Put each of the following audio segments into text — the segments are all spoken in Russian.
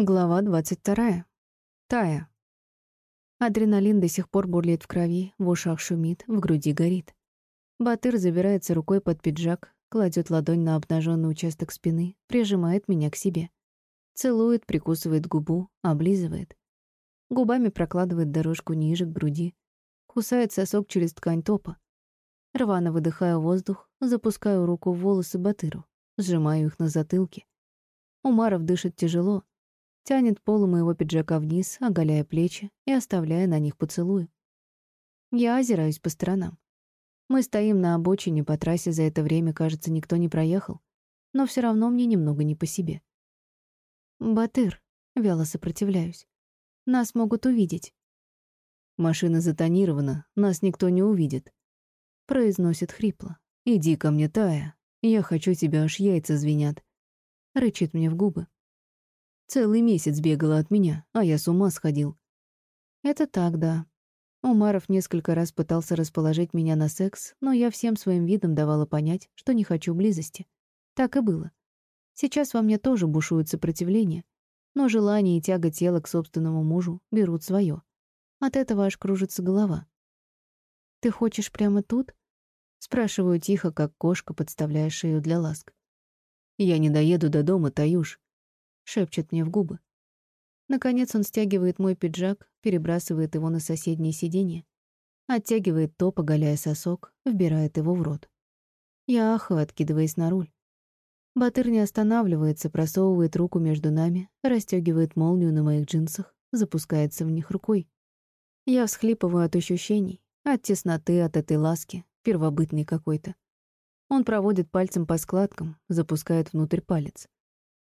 Глава 22. Тая. Адреналин до сих пор бурлит в крови, в ушах шумит, в груди горит. Батыр забирается рукой под пиджак, кладет ладонь на обнаженный участок спины, прижимает меня к себе. Целует, прикусывает губу, облизывает. Губами прокладывает дорожку ниже к груди. Кусает сосок через ткань топа. Рвано выдыхаю воздух, запускаю руку в волосы Батыру, сжимаю их на затылке. Умаров дышит тяжело, тянет полу моего пиджака вниз, оголяя плечи и оставляя на них поцелуи. Я озираюсь по сторонам. Мы стоим на обочине, по трассе за это время, кажется, никто не проехал, но все равно мне немного не по себе. «Батыр», — вяло сопротивляюсь, — «нас могут увидеть». «Машина затонирована, нас никто не увидит», — произносит хрипло. «Иди ко мне, Тая, я хочу тебя, аж яйца звенят», — рычит мне в губы. Целый месяц бегала от меня, а я с ума сходил. Это так, да. Умаров несколько раз пытался расположить меня на секс, но я всем своим видом давала понять, что не хочу близости. Так и было. Сейчас во мне тоже бушует сопротивление, но желание и тяга тела к собственному мужу берут свое. От этого аж кружится голова. «Ты хочешь прямо тут?» Спрашиваю тихо, как кошка, подставляя шею для ласк. «Я не доеду до дома, Таюш шепчет мне в губы. Наконец он стягивает мой пиджак, перебрасывает его на соседнее сиденье, оттягивает топ, оголяя сосок, вбирает его в рот. Я ахаю, откидываясь на руль. Батыр не останавливается, просовывает руку между нами, расстегивает молнию на моих джинсах, запускается в них рукой. Я всхлипываю от ощущений, от тесноты, от этой ласки, первобытной какой-то. Он проводит пальцем по складкам, запускает внутрь палец.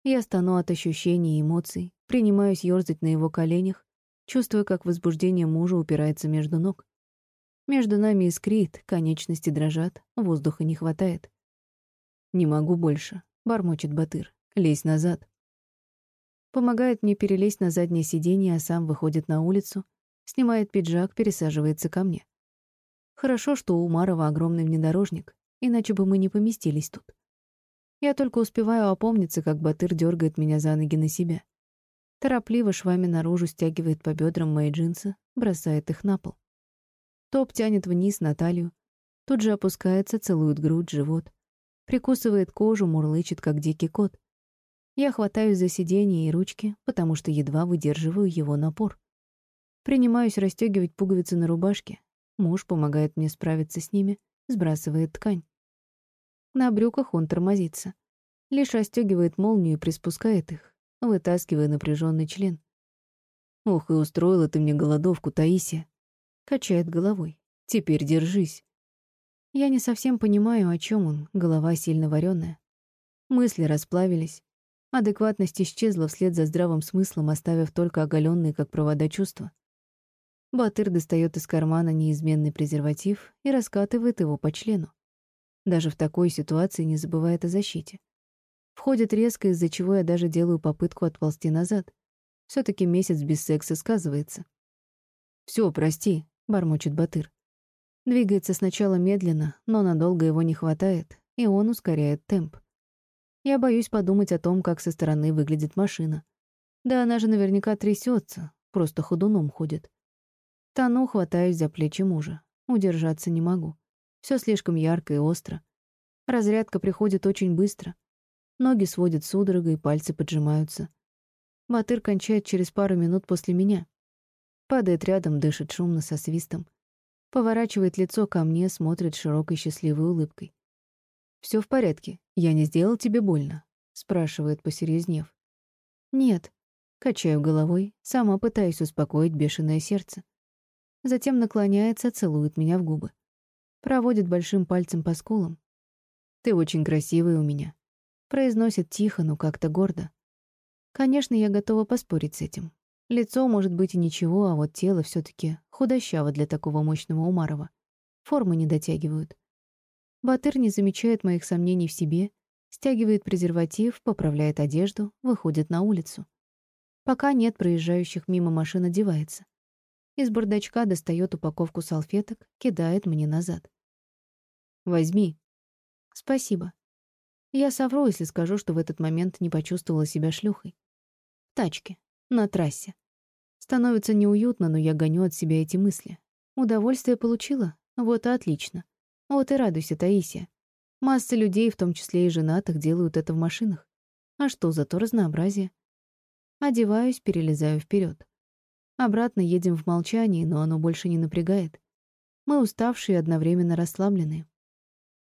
Я стану от ощущений и эмоций, принимаюсь ёрзать на его коленях, чувствуя, как возбуждение мужа упирается между ног. Между нами искрит, конечности дрожат, воздуха не хватает. «Не могу больше», — бормочет Батыр. «Лезь назад». Помогает мне перелезть на заднее сиденье, а сам выходит на улицу, снимает пиджак, пересаживается ко мне. Хорошо, что у Марова огромный внедорожник, иначе бы мы не поместились тут. Я только успеваю опомниться, как Батыр дергает меня за ноги на себя. Торопливо швами наружу стягивает по бедрам мои джинсы, бросает их на пол. Топ тянет вниз на талию, тут же опускается, целует грудь, живот. Прикусывает кожу, мурлычет, как дикий кот. Я хватаюсь за сиденье и ручки, потому что едва выдерживаю его напор. Принимаюсь расстегивать пуговицы на рубашке. Муж помогает мне справиться с ними, сбрасывает ткань. На брюках он тормозится. Лишь расстегивает молнию и приспускает их, вытаскивая напряженный член. «Ох, и устроила ты мне голодовку, Таисия!» Качает головой. «Теперь держись!» Я не совсем понимаю, о чем он, голова сильно вареная. Мысли расплавились. Адекватность исчезла вслед за здравым смыслом, оставив только оголенные, как провода, чувства. Батыр достает из кармана неизменный презерватив и раскатывает его по члену. Даже в такой ситуации не забывает о защите. Входит резко, из-за чего я даже делаю попытку отползти назад. все таки месяц без секса сказывается. Все, прости», — бормочет Батыр. Двигается сначала медленно, но надолго его не хватает, и он ускоряет темп. Я боюсь подумать о том, как со стороны выглядит машина. Да она же наверняка трясется, просто ходуном ходит. Тону, хватаюсь за плечи мужа. Удержаться не могу. Все слишком ярко и остро. Разрядка приходит очень быстро. Ноги сводят судорогой, пальцы поджимаются. Батыр кончает через пару минут после меня. Падает рядом, дышит шумно, со свистом. Поворачивает лицо ко мне, смотрит широкой счастливой улыбкой. Все в порядке? Я не сделал тебе больно?» — спрашивает, посерьезнев. «Нет». Качаю головой, сама пытаюсь успокоить бешеное сердце. Затем наклоняется, целует меня в губы. Проводит большим пальцем по скулам. «Ты очень красивая у меня», — произносит тихо, но как-то гордо. Конечно, я готова поспорить с этим. Лицо, может быть, и ничего, а вот тело все таки худощаво для такого мощного Умарова. Формы не дотягивают. Батыр не замечает моих сомнений в себе, стягивает презерватив, поправляет одежду, выходит на улицу. Пока нет проезжающих мимо машин, одевается. Из бардачка достает упаковку салфеток, кидает мне назад. Возьми. Спасибо. Я совру, если скажу, что в этот момент не почувствовала себя шлюхой. тачке, на трассе. Становится неуютно, но я гоню от себя эти мысли. Удовольствие получила? Вот и отлично. Вот и радуйся, Таисия. Масса людей, в том числе и женатых, делают это в машинах. А что, зато разнообразие. Одеваюсь, перелезаю вперед. Обратно едем в молчании, но оно больше не напрягает. Мы уставшие и одновременно расслабленные.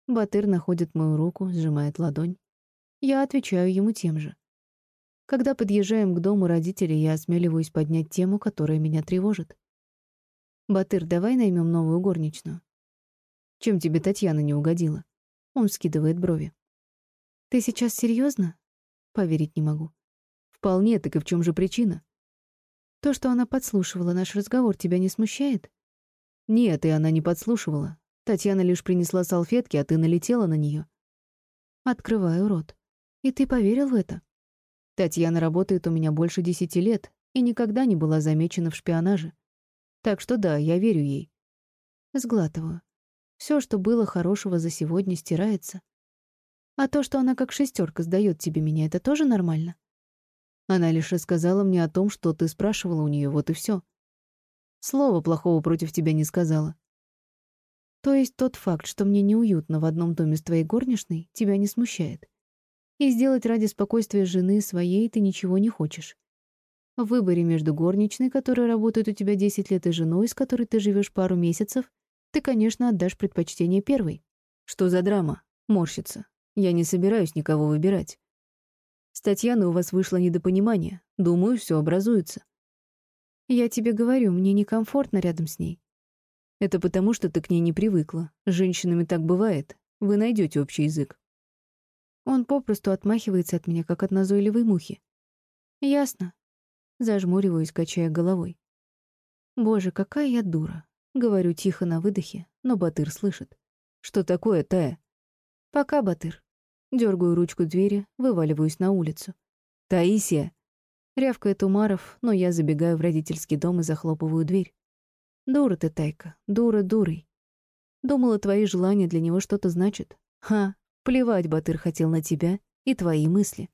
Батыр находит мою руку, сжимает ладонь. Я отвечаю ему тем же. Когда подъезжаем к дому родителей, я осмеливаюсь поднять тему, которая меня тревожит. «Батыр, давай наймем новую горничную». «Чем тебе Татьяна не угодила?» Он скидывает брови. «Ты сейчас серьезно? Поверить не могу. «Вполне, так и в чем же причина?» «То, что она подслушивала наш разговор, тебя не смущает?» «Нет, и она не подслушивала. Татьяна лишь принесла салфетки, а ты налетела на нее. Открываю рот. «И ты поверил в это?» Татьяна работает у меня больше десяти лет и никогда не была замечена в шпионаже. Так что да, я верю ей. Сглатываю. Все, что было хорошего за сегодня, стирается. А то, что она как шестерка сдает тебе меня, это тоже нормально? Она лишь рассказала мне о том, что ты спрашивала у нее, вот и все. Слова плохого против тебя не сказала. То есть тот факт, что мне неуютно в одном доме с твоей горничной, тебя не смущает? И сделать ради спокойствия жены своей ты ничего не хочешь. В выборе между горничной, которая работает у тебя 10 лет, и женой, с которой ты живешь пару месяцев, ты, конечно, отдашь предпочтение первой. Что за драма? Морщится. Я не собираюсь никого выбирать. С Татьяной у вас вышло недопонимание. Думаю, все образуется. Я тебе говорю, мне некомфортно рядом с ней. Это потому, что ты к ней не привыкла. С женщинами так бывает. Вы найдете общий язык. Он попросту отмахивается от меня, как от назойливой мухи. Ясно. Зажмуриваюсь, качая головой. Боже, какая я дура. Говорю тихо на выдохе, но Батыр слышит. Что такое, Тая? Пока, Батыр. Дергаю ручку двери, вываливаюсь на улицу. Таисия! Рявкает Умаров, но я забегаю в родительский дом и захлопываю дверь. Дура ты, Тайка, дура дурой. Думала, твои желания для него что-то значат. Ха, Плевать Батыр хотел на тебя и твои мысли.